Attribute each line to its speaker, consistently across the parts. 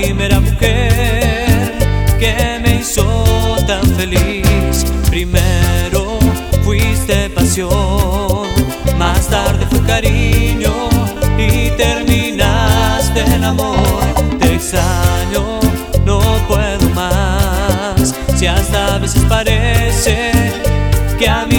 Speaker 1: primera mujer que me hizo tan feliz. Primero fuiste pasión, más tarde fue cariño y terminaste el amor. Te extraño, no puedo más. Si hasta a veces parece que a mí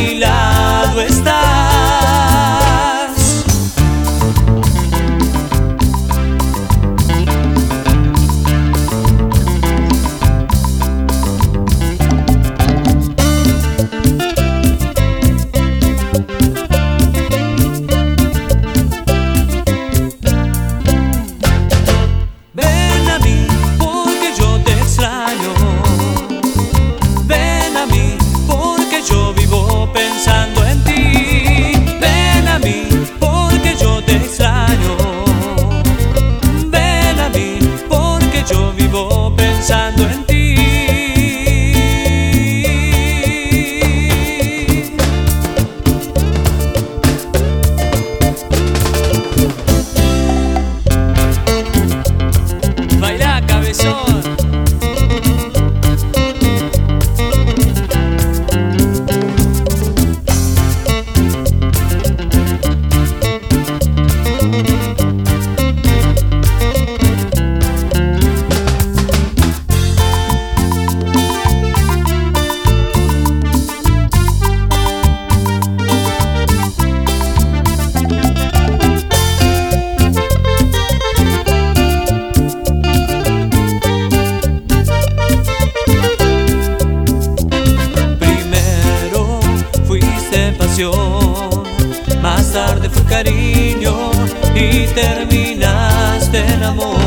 Speaker 1: y terminaste el amor.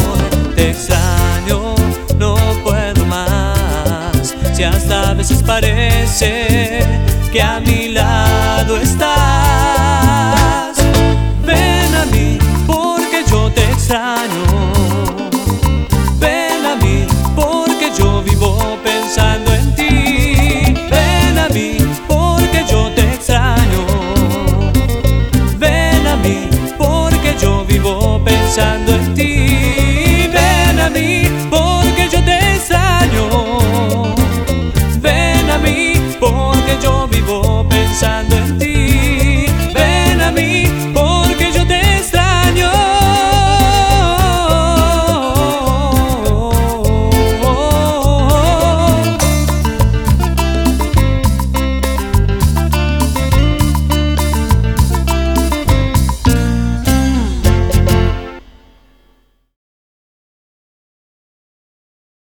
Speaker 1: Te extraño, no puedo más. Si hasta a veces parece que a mi lado estás. pensando en ti.